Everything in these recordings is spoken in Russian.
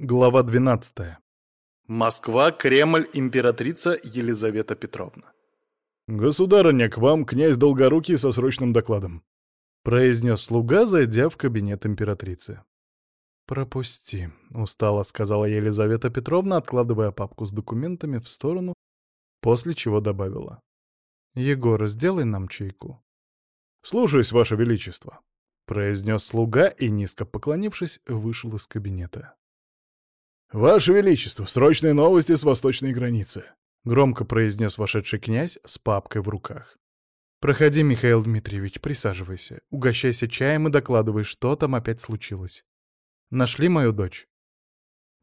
Глава 12. Москва, Кремль, императрица Елизавета Петровна. «Государыня, к вам князь Долгорукий со срочным докладом», — произнес слуга, зайдя в кабинет императрицы. «Пропусти», — устало сказала Елизавета Петровна, откладывая папку с документами в сторону, после чего добавила. «Егор, сделай нам чайку». «Слушаюсь, Ваше Величество», — произнес слуга и, низко поклонившись, вышел из кабинета. «Ваше Величество, срочные новости с восточной границы!» — громко произнес вошедший князь с папкой в руках. «Проходи, Михаил Дмитриевич, присаживайся, угощайся чаем и докладывай, что там опять случилось. Нашли мою дочь?»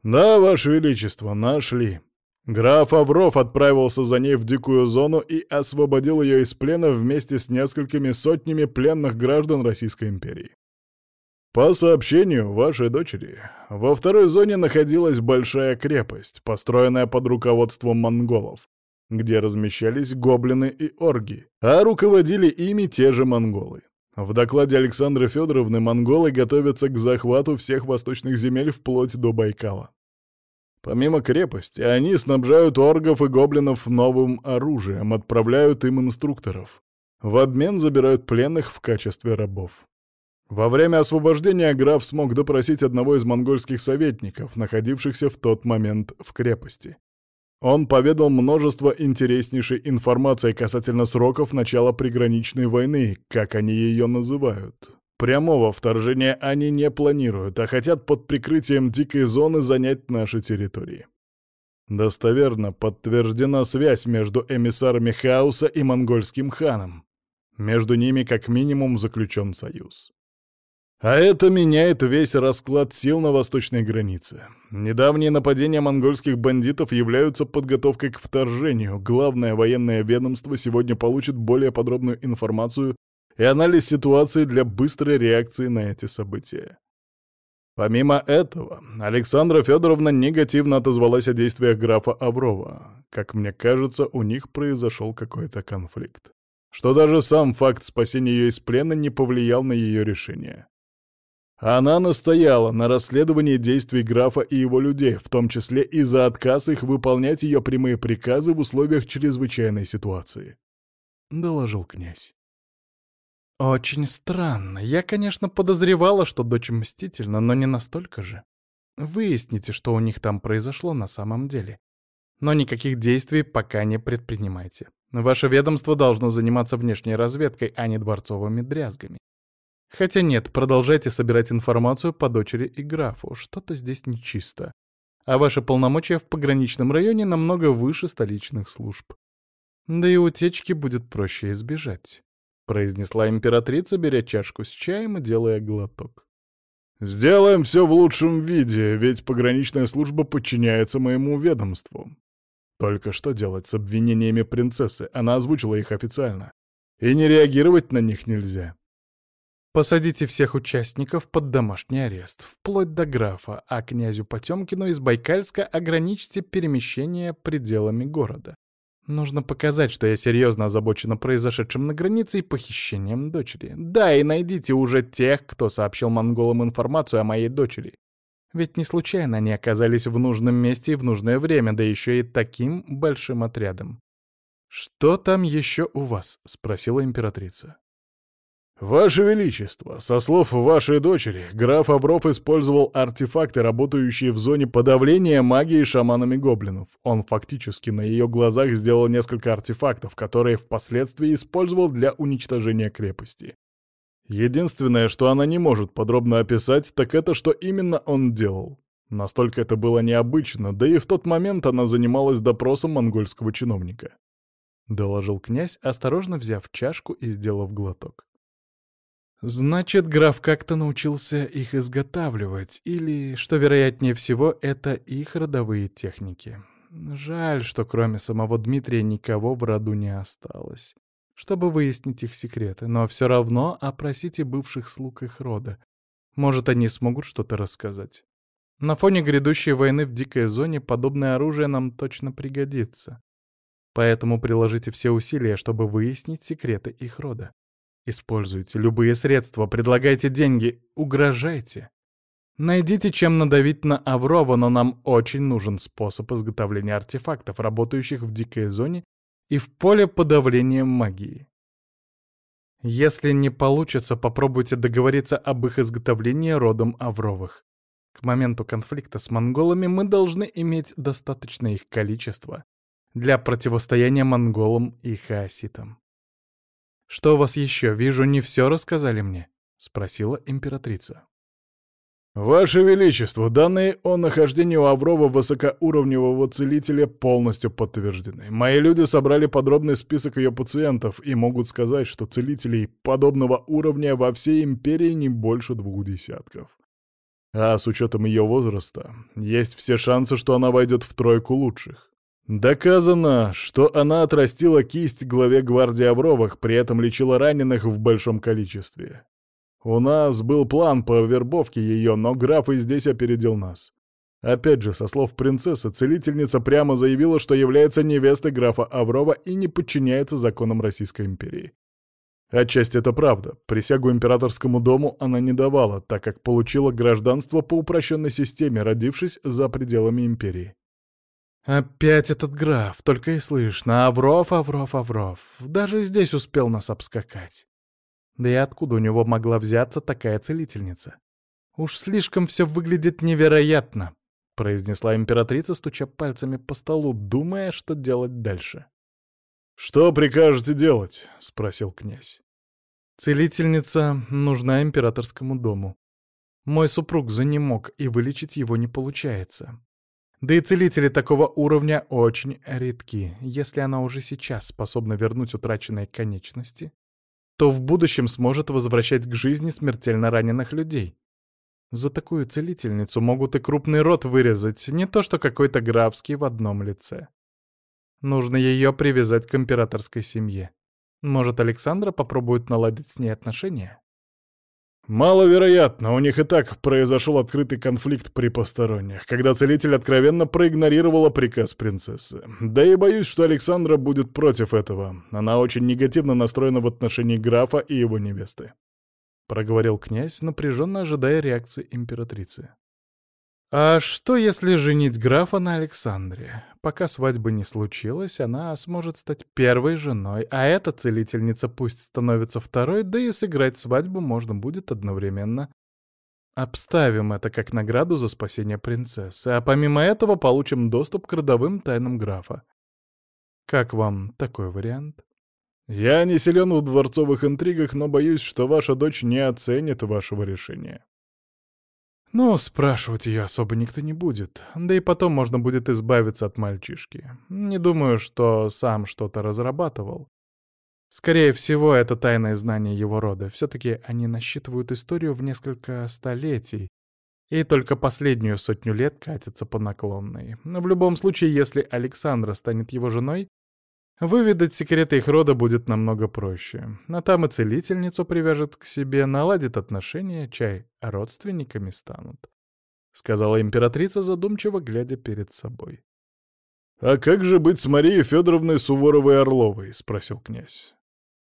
«Да, Ваше Величество, нашли. Граф Авров отправился за ней в дикую зону и освободил ее из плена вместе с несколькими сотнями пленных граждан Российской империи. По сообщению вашей дочери, во второй зоне находилась большая крепость, построенная под руководством монголов, где размещались гоблины и орги, а руководили ими те же монголы. В докладе Александры Федоровны монголы готовятся к захвату всех восточных земель вплоть до Байкала. Помимо крепости, они снабжают оргов и гоблинов новым оружием, отправляют им инструкторов. В обмен забирают пленных в качестве рабов. Во время освобождения граф смог допросить одного из монгольских советников, находившихся в тот момент в крепости. Он поведал множество интереснейшей информации касательно сроков начала приграничной войны, как они ее называют. Прямого вторжения они не планируют, а хотят под прикрытием дикой зоны занять наши территории. Достоверно подтверждена связь между эмиссарами хаоса и монгольским ханом. Между ними как минимум заключен союз. А это меняет весь расклад сил на восточной границе. Недавние нападения монгольских бандитов являются подготовкой к вторжению. Главное военное ведомство сегодня получит более подробную информацию и анализ ситуации для быстрой реакции на эти события. Помимо этого, Александра Федоровна негативно отозвалась о действиях графа Аврова. Как мне кажется, у них произошел какой-то конфликт. Что даже сам факт спасения ее из плена не повлиял на ее решение. Она настояла на расследовании действий графа и его людей, в том числе и за отказ их выполнять ее прямые приказы в условиях чрезвычайной ситуации. Доложил князь. «Очень странно. Я, конечно, подозревала, что дочь мстительна, но не настолько же. Выясните, что у них там произошло на самом деле. Но никаких действий пока не предпринимайте. Ваше ведомство должно заниматься внешней разведкой, а не дворцовыми дрязгами. Хотя нет, продолжайте собирать информацию по дочери и графу. Что-то здесь нечисто. А ваши полномочия в пограничном районе намного выше столичных служб. Да и утечки будет проще избежать», — произнесла императрица, беря чашку с чаем и делая глоток. «Сделаем все в лучшем виде, ведь пограничная служба подчиняется моему ведомству. Только что делать с обвинениями принцессы? Она озвучила их официально. И не реагировать на них нельзя. Посадите всех участников под домашний арест, вплоть до графа, а князю Потемкину из Байкальска ограничьте перемещение пределами города. Нужно показать, что я серьезно озабочена произошедшим на границе и похищением дочери. Да, и найдите уже тех, кто сообщил монголам информацию о моей дочери. Ведь не случайно они оказались в нужном месте и в нужное время, да еще и таким большим отрядом. «Что там еще у вас?» — спросила императрица. «Ваше Величество, со слов вашей дочери, граф Обров использовал артефакты, работающие в зоне подавления магии шаманами гоблинов. Он фактически на ее глазах сделал несколько артефактов, которые впоследствии использовал для уничтожения крепости. Единственное, что она не может подробно описать, так это, что именно он делал. Настолько это было необычно, да и в тот момент она занималась допросом монгольского чиновника. Доложил князь, осторожно взяв чашку и сделав глоток. Значит, граф как-то научился их изготавливать, или, что вероятнее всего, это их родовые техники. Жаль, что кроме самого Дмитрия никого в роду не осталось, чтобы выяснить их секреты, но все равно опросите бывших слуг их рода. Может, они смогут что-то рассказать. На фоне грядущей войны в дикой зоне подобное оружие нам точно пригодится. Поэтому приложите все усилия, чтобы выяснить секреты их рода. Используйте любые средства, предлагайте деньги, угрожайте. Найдите, чем надавить на Аврова, но нам очень нужен способ изготовления артефактов, работающих в дикой зоне и в поле подавления магии. Если не получится, попробуйте договориться об их изготовлении родом Авровых. К моменту конфликта с монголами мы должны иметь достаточное их количество для противостояния монголам и хаоситам. «Что у вас еще? Вижу, не все рассказали мне», — спросила императрица. «Ваше Величество, данные о нахождении у Аврова высокоуровневого целителя полностью подтверждены. Мои люди собрали подробный список ее пациентов и могут сказать, что целителей подобного уровня во всей империи не больше двух десятков. А с учетом ее возраста, есть все шансы, что она войдет в тройку лучших. Доказано, что она отрастила кисть главе гвардии Авровых, при этом лечила раненых в большом количестве. У нас был план по вербовке ее, но граф и здесь опередил нас. Опять же, со слов принцессы, целительница прямо заявила, что является невестой графа Аврова и не подчиняется законам Российской империи. Отчасти это правда. Присягу императорскому дому она не давала, так как получила гражданство по упрощенной системе, родившись за пределами империи. Опять этот граф, только и слышно. Авров, Авров, Авров. Даже здесь успел нас обскакать. Да и откуда у него могла взяться такая целительница? Уж слишком все выглядит невероятно, произнесла императрица, стуча пальцами по столу, думая, что делать дальше. «Что прикажете делать?» — спросил князь. «Целительница нужна императорскому дому. Мой супруг занемог, и вылечить его не получается. Да и целители такого уровня очень редки. Если она уже сейчас способна вернуть утраченные конечности, то в будущем сможет возвращать к жизни смертельно раненых людей. За такую целительницу могут и крупный рот вырезать, не то что какой-то графский в одном лице. Нужно ее привязать к императорской семье. Может, Александра попробует наладить с ней отношения? Маловероятно, у них и так произошел открытый конфликт при посторонних, когда целитель откровенно проигнорировала приказ принцессы. Да и боюсь, что Александра будет против этого. Она очень негативно настроена в отношении графа и его невесты. Проговорил князь, напряженно ожидая реакции императрицы. А что, если женить графа на Александре? Пока свадьбы не случилось, она сможет стать первой женой, а эта целительница пусть становится второй, да и сыграть свадьбу можно будет одновременно. Обставим это как награду за спасение принцессы, а помимо этого получим доступ к родовым тайнам графа. Как вам такой вариант? Я не силен в дворцовых интригах, но боюсь, что ваша дочь не оценит вашего решения. Ну, спрашивать ее особо никто не будет. Да и потом можно будет избавиться от мальчишки. Не думаю, что сам что-то разрабатывал. Скорее всего, это тайное знание его рода. Все-таки они насчитывают историю в несколько столетий, и только последнюю сотню лет катятся по наклонной. Но в любом случае, если Александра станет его женой, Выведать секреты их рода будет намного проще. А там и целительницу привяжет к себе, наладит отношения, чай родственниками станут. Сказала императрица, задумчиво глядя перед собой. «А как же быть с Марией Федоровной Суворовой-Орловой?» — спросил князь.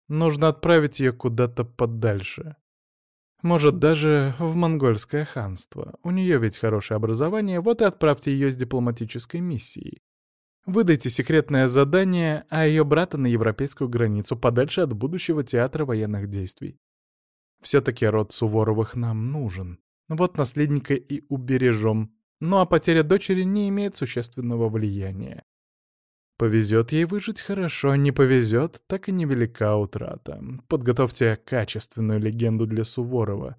«Нужно отправить ее куда-то подальше. Может, даже в монгольское ханство. У нее ведь хорошее образование, вот и отправьте ее с дипломатической миссией. Выдайте секретное задание, а ее брата на европейскую границу, подальше от будущего театра военных действий. Все-таки род Суворовых нам нужен. Вот наследника и убережем. Ну а потеря дочери не имеет существенного влияния. Повезет ей выжить хорошо, не повезет, так и невелика утрата. Подготовьте качественную легенду для Суворова.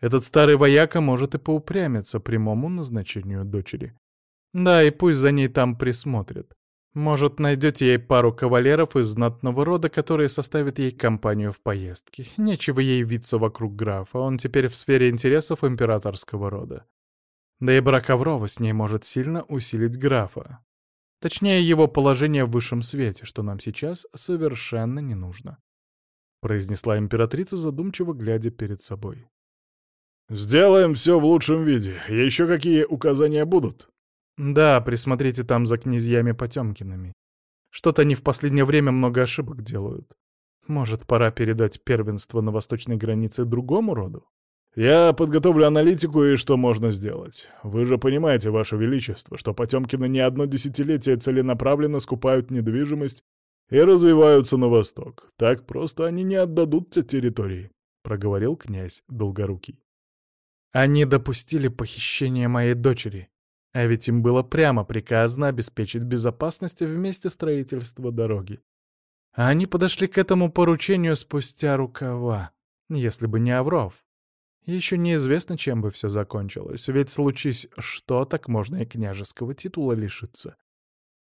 Этот старый вояка может и поупрямиться прямому назначению дочери. Да, и пусть за ней там присмотрят. Может, найдете ей пару кавалеров из знатного рода, которые составят ей компанию в поездке. Нечего ей виться вокруг графа, он теперь в сфере интересов императорского рода. Да и брак Аврова с ней может сильно усилить графа. Точнее, его положение в высшем свете, что нам сейчас совершенно не нужно. Произнесла императрица, задумчиво глядя перед собой. «Сделаем все в лучшем виде. Еще какие указания будут?» Да, присмотрите там за князьями Потемкиными. Что-то они в последнее время много ошибок делают. Может, пора передать первенство на восточной границе другому роду? Я подготовлю аналитику и что можно сделать. Вы же понимаете, Ваше Величество, что Потемкины не одно десятилетие целенаправленно скупают недвижимость и развиваются на восток. Так просто они не отдадут те территории», — проговорил князь Долгорукий. «Они допустили похищение моей дочери, а ведь им было прямо приказано обеспечить безопасность вместе строительства дороги. А они подошли к этому поручению спустя рукава, если бы не Авров. Еще неизвестно, чем бы все закончилось, ведь случись что, так можно и княжеского титула лишиться.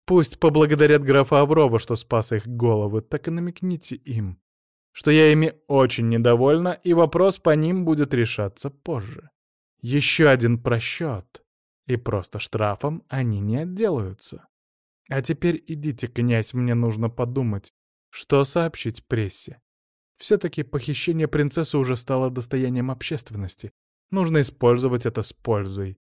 Пусть поблагодарят графа Аврова, что спас их головы, так и намекните им, что я ими очень недовольна, и вопрос по ним будет решаться позже. Еще один просчет, и просто штрафом они не отделаются. А теперь идите, князь, мне нужно подумать, что сообщить прессе. Все-таки похищение принцессы уже стало достоянием общественности. Нужно использовать это с пользой.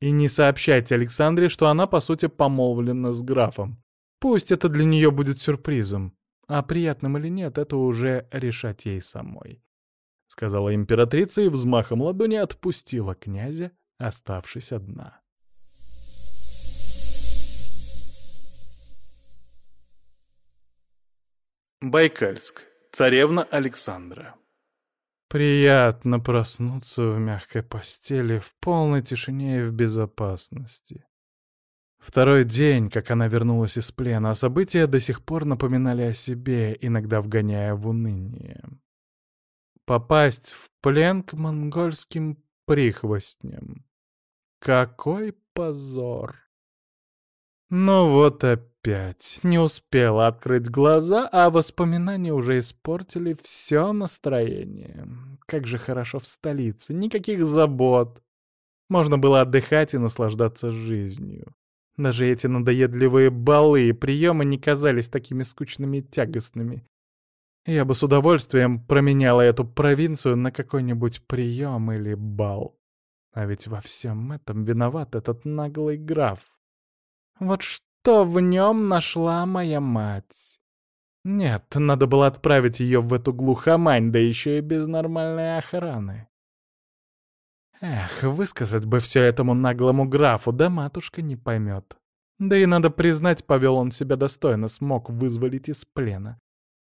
И не сообщайте Александре, что она, по сути, помолвлена с графом. Пусть это для нее будет сюрпризом. А приятным или нет, это уже решать ей самой. Сказала императрица и взмахом ладони отпустила князя, оставшись одна. Байкальск. Царевна Александра. Приятно проснуться в мягкой постели, в полной тишине и в безопасности. Второй день, как она вернулась из плена, а события до сих пор напоминали о себе, иногда вгоняя в уныние. Попасть в плен к монгольским прихвостням. Какой позор! Ну вот опять. Не успела открыть глаза, а воспоминания уже испортили все настроение. Как же хорошо в столице, никаких забот. Можно было отдыхать и наслаждаться жизнью. Даже эти надоедливые балы и приемы не казались такими скучными и тягостными. Я бы с удовольствием променяла эту провинцию на какой-нибудь прием или бал. А ведь во всем этом виноват этот наглый граф. Вот что в нем нашла моя мать. Нет, надо было отправить ее в эту глухомань, да еще и без нормальной охраны. Эх, высказать бы все этому наглому графу, да матушка не поймет. Да и надо признать, повел он себя достойно, смог вызволить из плена.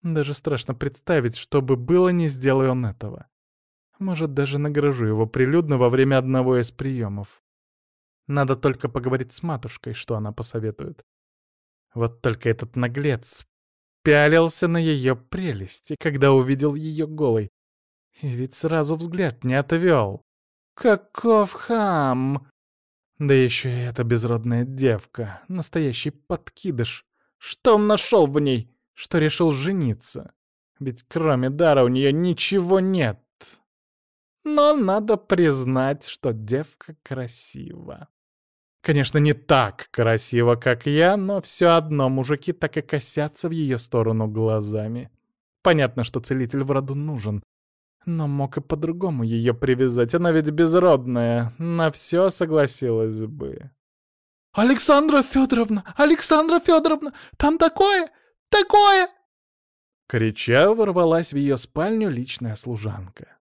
Даже страшно представить, что бы было, не сделай он этого. Может, даже награжу его прилюдно во время одного из приемов. Надо только поговорить с матушкой, что она посоветует. Вот только этот наглец пялился на ее прелести, когда увидел ее голой. И ведь сразу взгляд не отвел. Каков хам! Да еще и эта безродная девка, настоящий подкидыш. Что он нашел в ней, что решил жениться? Ведь кроме дара у нее ничего нет. Но надо признать, что девка красива. Конечно, не так красиво, как я, но все одно мужики так и косятся в ее сторону глазами. Понятно, что целитель в роду нужен. Но мог и по-другому ее привязать, она ведь безродная, на все согласилась бы. «Александра Федоровна! Александра Федоровна! Там такое! Такое!» Крича, ворвалась в ее спальню личная служанка.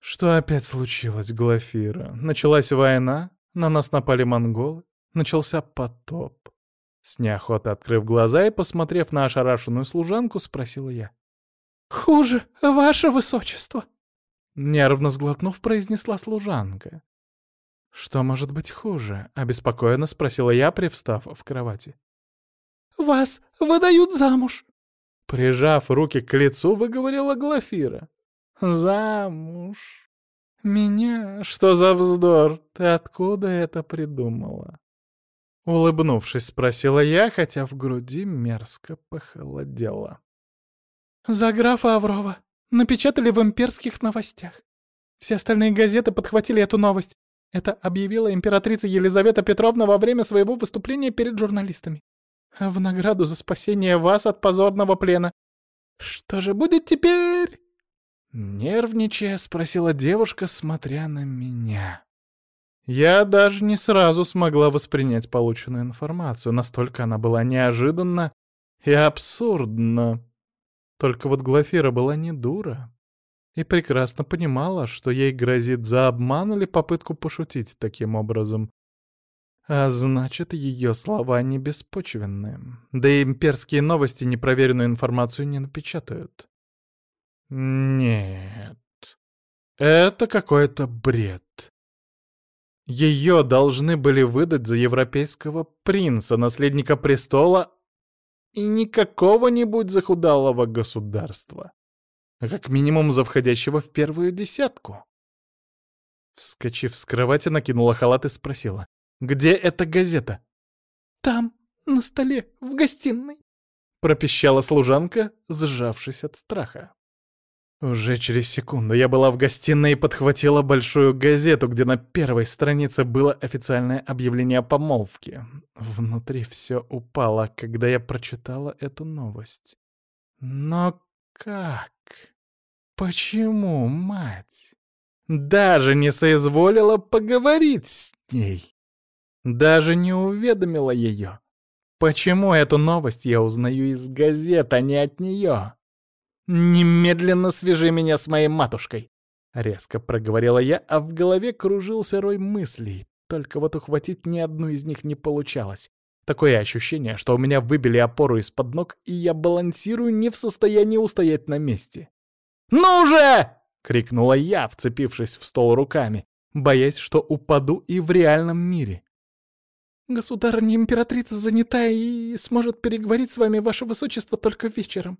Что опять случилось, Глафира? Началась война? На нас напали монголы, начался потоп. С неохотой открыв глаза и посмотрев на ошарашенную служанку, спросила я. «Хуже, ваше высочество!» Нервно сглотнув, произнесла служанка. «Что может быть хуже?» — обеспокоенно спросила я, привстав в кровати. «Вас выдают замуж!» Прижав руки к лицу, выговорила Глафира. «Замуж!» «Меня? Что за вздор? Ты откуда это придумала?» Улыбнувшись, спросила я, хотя в груди мерзко похолодело. «За графа Аврова. Напечатали в имперских новостях. Все остальные газеты подхватили эту новость. Это объявила императрица Елизавета Петровна во время своего выступления перед журналистами. В награду за спасение вас от позорного плена. Что же будет теперь?» Нервничая, спросила девушка, смотря на меня. Я даже не сразу смогла воспринять полученную информацию, настолько она была неожиданна и абсурдна. Только вот Глафира была не дура. и прекрасно понимала, что ей грозит за обман или попытку пошутить таким образом. А значит, ее слова не беспочвенные. Да и имперские новости непроверенную информацию не напечатают. Нет, это какой-то бред. Ее должны были выдать за европейского принца, наследника престола, и не какого-нибудь захудалого государства, а как минимум за входящего в первую десятку. Вскочив с кровати, накинула халат и спросила, «Где эта газета?» «Там, на столе, в гостиной», — пропищала служанка, сжавшись от страха. Уже через секунду я была в гостиной и подхватила большую газету, где на первой странице было официальное объявление о помолвке. Внутри все упало, когда я прочитала эту новость. Но как? Почему мать? Даже не соизволила поговорить с ней. Даже не уведомила ее. Почему эту новость я узнаю из газет, а не от нее? «Немедленно свяжи меня с моей матушкой!» Резко проговорила я, а в голове кружился рой мыслей. Только вот ухватить ни одну из них не получалось. Такое ощущение, что у меня выбили опору из-под ног, и я балансирую не в состоянии устоять на месте. «Ну же!» — крикнула я, вцепившись в стол руками, боясь, что упаду и в реальном мире. «Государыня императрица занята и сможет переговорить с вами, ваше высочество, только вечером»,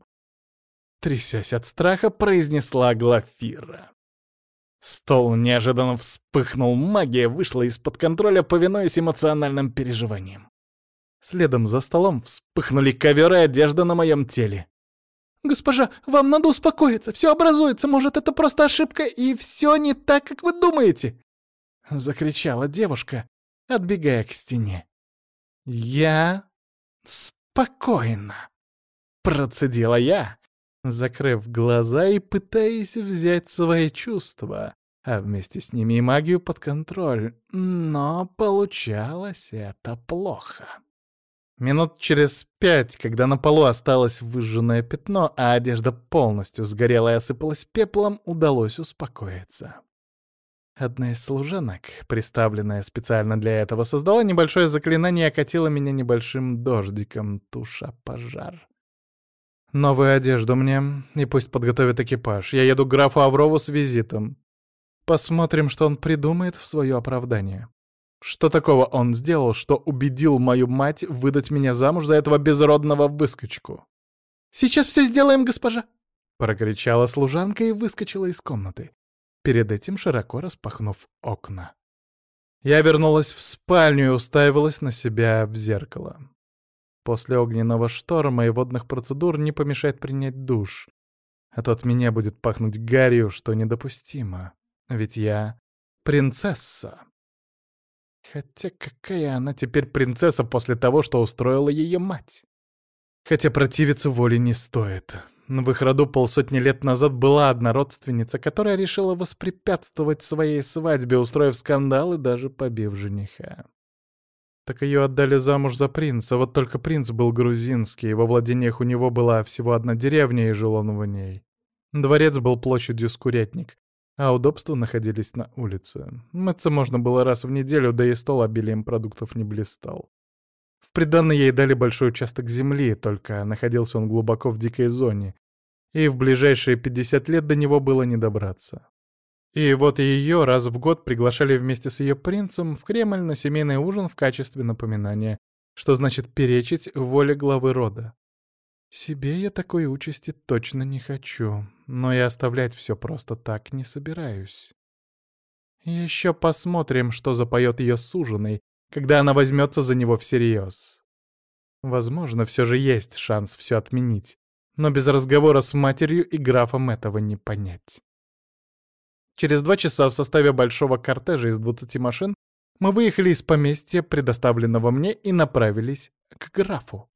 трясясь от страха, произнесла Глафира. Стол неожиданно вспыхнул, магия вышла из-под контроля, повинуясь эмоциональным переживаниям. Следом за столом вспыхнули ковер и одежда на моем теле. «Госпожа, вам надо успокоиться, все образуется, может, это просто ошибка, и все не так, как вы думаете!» Закричала девушка, отбегая к стене. «Я спокойно!» Процедила я, закрыв глаза и пытаясь взять свои чувства, а вместе с ними и магию под контроль. Но получалось это плохо. Минут через пять, когда на полу осталось выжженное пятно, а одежда полностью сгорела и осыпалась пеплом, удалось успокоиться. Одна из служанок, приставленная специально для этого, создала небольшое заклинание и окатила меня небольшим дождиком, туша пожар. Новую одежду мне, и пусть подготовит экипаж. Я еду к графу Аврову с визитом. Посмотрим, что он придумает в свое оправдание. Что такого он сделал, что убедил мою мать выдать меня замуж за этого безродного выскочку? «Сейчас все сделаем, госпожа!» — прокричала служанка и выскочила из комнаты, перед этим широко распахнув окна. Я вернулась в спальню и уставилась на себя в зеркало. После огненного шторма и водных процедур не помешает принять душ. А то от меня будет пахнуть гарью, что недопустимо. Ведь я принцесса. Хотя какая она теперь принцесса после того, что устроила ее мать? Хотя противиться воле не стоит. В их роду полсотни лет назад была одна родственница, которая решила воспрепятствовать своей свадьбе, устроив скандал и даже побив жениха. Так ее отдали замуж за принца, вот только принц был грузинский, во владениях у него была всего одна деревня, и жил он в ней. Дворец был площадью с курятник, а удобства находились на улице. Мыться можно было раз в неделю, да и стол обилием продуктов не блистал. В приданное ей дали большой участок земли, только находился он глубоко в дикой зоне, и в ближайшие 50 лет до него было не добраться. И вот ее раз в год приглашали вместе с ее принцем в Кремль на семейный ужин в качестве напоминания, что значит перечить воле главы рода. Себе я такой участи точно не хочу, но и оставлять все просто так не собираюсь. Еще посмотрим, что запоет ее суженый, когда она возьмется за него всерьез. Возможно, все же есть шанс все отменить, но без разговора с матерью и графом этого не понять. Через два часа в составе большого кортежа из 20 машин мы выехали из поместья, предоставленного мне, и направились к графу.